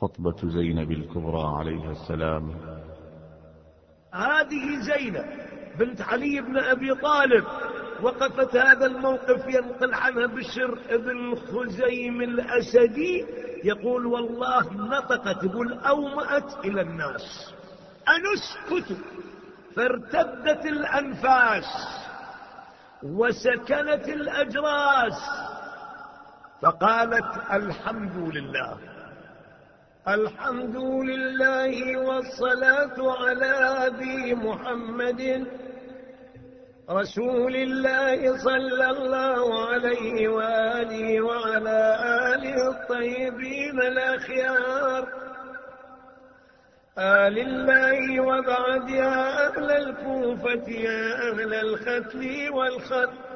خطبة زينب الكبرى عليها السلام. هذه زينب بنت علي بن أبي طالب وقفت هذا الموقف ينقل عنها بشر ابن خزيم الأسدي يقول والله نطقت يقول أومأت إلى الناس. أن اسكتوا فارتدت الأنفاس وسكنت الأجراس. فقالت الحمد لله. الحمد لله والصلاة على أبي محمد رسول الله صلى الله عليه وآله وعلى آله الطيبين الأخيار آل الله وبعد يا أهل الكوفة يا أهل الختم والخط.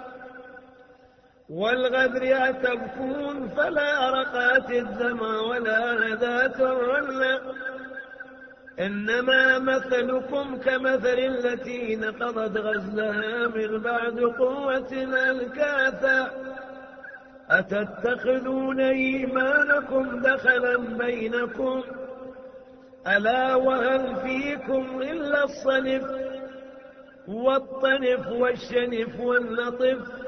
والغدر أتبكون فلا رقات الدمى ولا ندات الرنة إنما مثلكم كمثل التي نقضت غزلها من بعد قوة ألكاثا. أتتخذون إيمانكم دخلا بينكم؟ ألا وهل فيكم إلا الصنف والطنف والشنف والنطف؟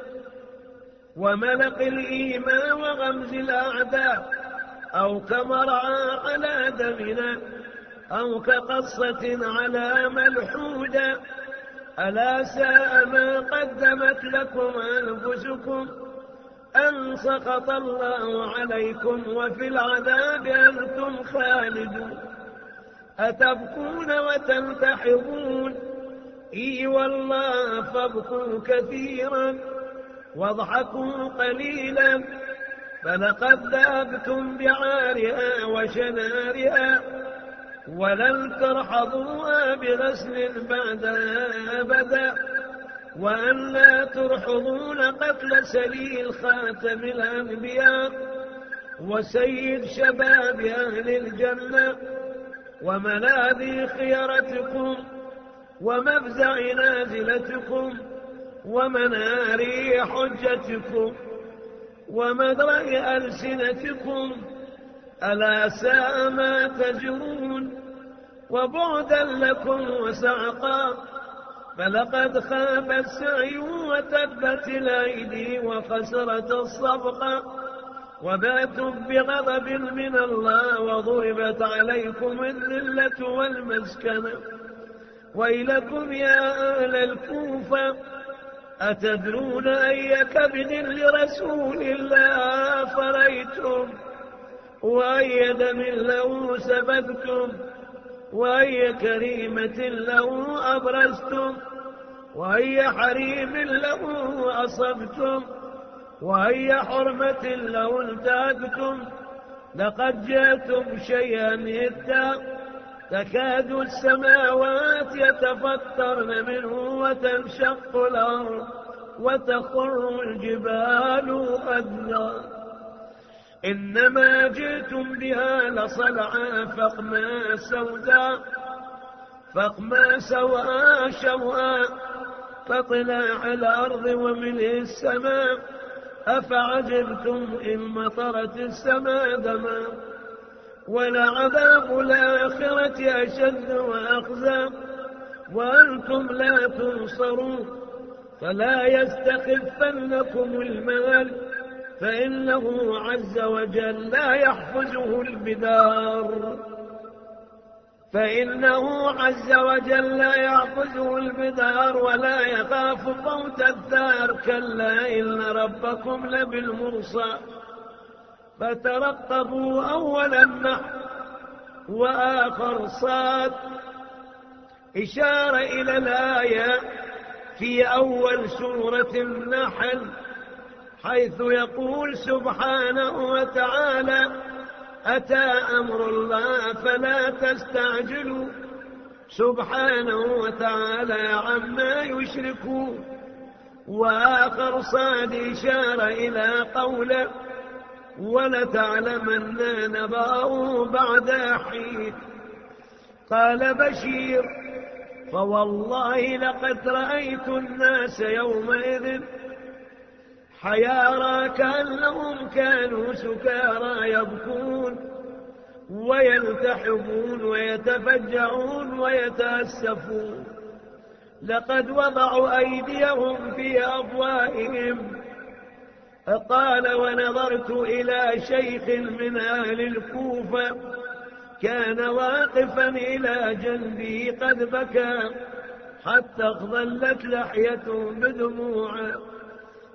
وملق الإيمان وغمز الأعداء أو كمرعى على دمنا أو كقصة على ملحودة ألا ساء ما قدمت لكم أنفسكم أن سقط الله عليكم وفي العذاب أنتم خالدون. أتبكون وتنتحبون إي والله فابكوا كثيرا. واضحكوا قليلا فلقد ذابتم بعارها وشنارها ولن ترحضوها بغسل بعدها أبدا وأن لا ترحضون قتل سليل خاتم الأنبياء وسيد شباب أهل الجنة وملاذي خيرتكم ومفزع نازلتكم ومناري حجتكم ومدرأ ألسنتكم ألا ساء ما تجرون؟ وبعدا لكم وسعقا فلقد خاب السعي وتبت الأيدي وخسرت الصبقة وباتوا بغضب من الله وضربت عليكم الذلة والمسكنة ويلكم يا أهل الكوفة أتدرون أي كبد لرسول الله فريتم وأي دم له سببتم وأي كريمة له أبرزتم وأي حريم له أصبتم وأي حرمة لو انتهكتم لقد جاءتم شيئا إدا تكاد السماوات يتفطرن منه وتنشق الأرض وتخر الجبال أدنى. إنما جئتم بها لصلعا فقما سودا فقما سواء شوءا فطلاع الأرض وملء السماء أفعجبتم إن مطرت السماء دما. ولعذاب الآخرة أشد وأخزى وأنتم لا تنصرون فلا يستخفنكم المال فإنه عز وجل لا يحفزه البدار فإنه عز وجل لا يعبده البدار ولا يخاف موت الدار كلا إن ربكم لبالمرصى فترقبوا أول النحر وآخر صاد. إشارة إلى الآية في أول سورة النحل حيث يقول سبحانه وتعالى أتى أمر الله فلا تستعجلوا. سبحانه وتعالى عما يشركون. وآخر صاد إشارة إلى قوله ولتعلمن نبأه بعد حين. قال بشير فوالله لقد رأيت الناس يومئذ حيارى كأنهم كانوا سكارى يبكون ويلتحمون ويتفجعون ويتأسفون. لقد وضعوا أيديهم في أفواههم قال ونظرت إلى شيخ من أهل الكوفة كان واقفا إلى جنبي قد بكى حتى اخضلت لحيته بدموع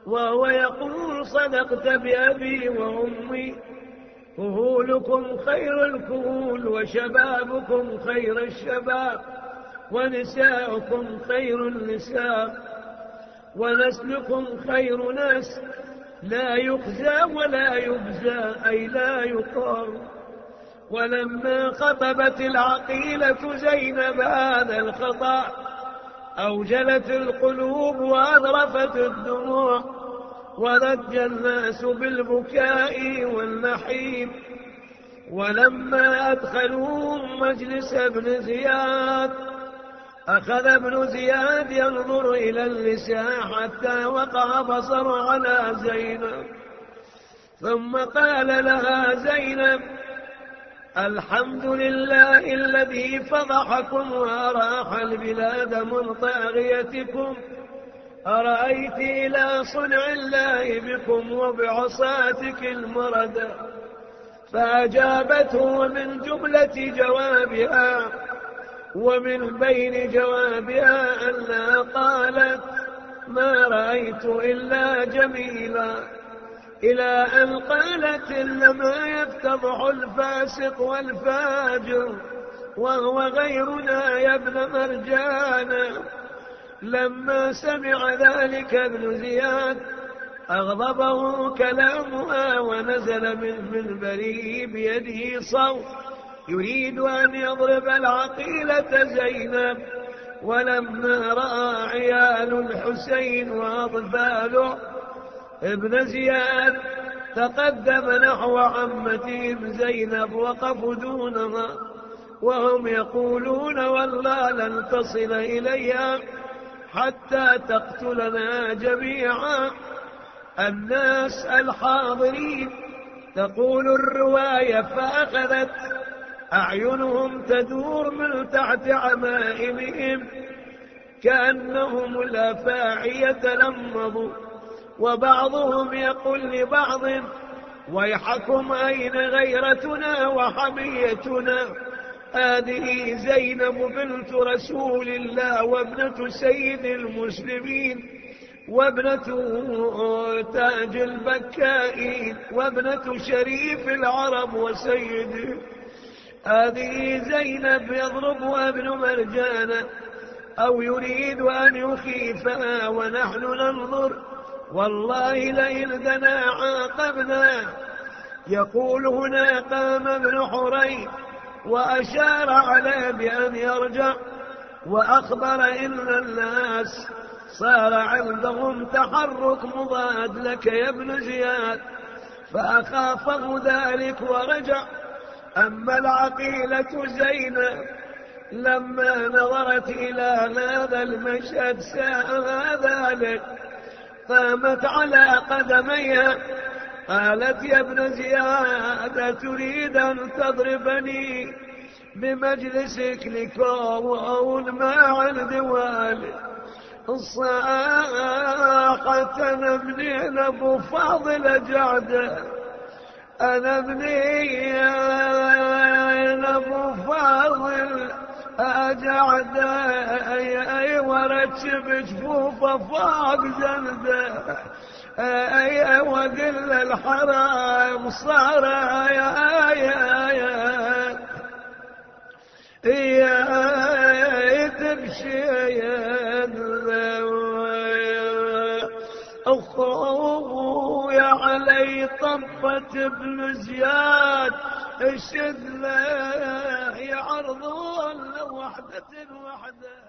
وهو يقول صدقت بأبي وأمي كهولكم خير الكهول وشبابكم خير الشباب ونساؤكم خير النساء ونسلكم خير ناس لا يخزى ولا يبزى أي لا يقام ولما خطبت العقيلة زينب هذا الخطأ أوجلت القلوب وأذرفت الدموع. ولج الناس بالبكاء والنحيب. ولما أدخلوهم مجلس ابن زياد أخذ ابن زياد ينظر إلى النساء حتى وقع بصر على زينب. ثم قال لها زينب الحمد لله الذي فضحكم وأراح البلاد من طاغيتكم. أرأيت إلى صنع الله بكم وبعصاتك المردة فأجابته من جملة جوابها ومن بين جوابها أنها قالت ما رأيت إلا جميلا. إلى أن قالت إنما يفتضح الفاسق والفاجر وهو غيرنا يا ابن مرجانا لما سمع ذلك ابن زياد أغضبه كلامها ونزل من منبره بيده صوت يريد أن يضرب العقيلة زينب ولما رأى عيال الحسين وأطفاله ابن زياد تقدم نحو عمتهم زينب وقفوا دونها وهم يقولون والله لن تصل إليها حتى تقتلنا جميعا. الناس الحاضرين تقول الرواية فأخذت أعينهم تدور من تحت عمائمهم كأنهم الأفاعي يتلمضوا وبعضهم يقول لبعض ويحكم أين غيرتنا وحميتنا. هذه زينب بنت رسول الله وابنة سيد المسلمين وابنة تاج البكائين وابنة شريف العرب وسيد هذه زينب يضربها أبن مرجان أو يريد أن يخيفها ونحن ننظر. والله لئن دنا عاقبنا يقول هنا قام ابن حرين وأشار عليه بأن يرجع وأخبر إن الناس صار عندهم تحرك مضاد لك يا ابن زياد. فأخافه ذلك ورجع. أما العقيلة زينب لما نظرت إلى هذا المشهد ساء ذلك قامت على قدميها قالت يا ابن زياد تريد أن تضربني بمجلسك لكون ما عند والد صاحة أنا ابني أبو فاضل جعده. أنا ابني أبو فاضل. أجعد أي ورتب جفوفه فوق جلده. أي وقل الحرام صار يا يا يا. يا تمشي أخويا طفت ابن زياد اشد له يعرضون وحدة وحده